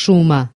书吗？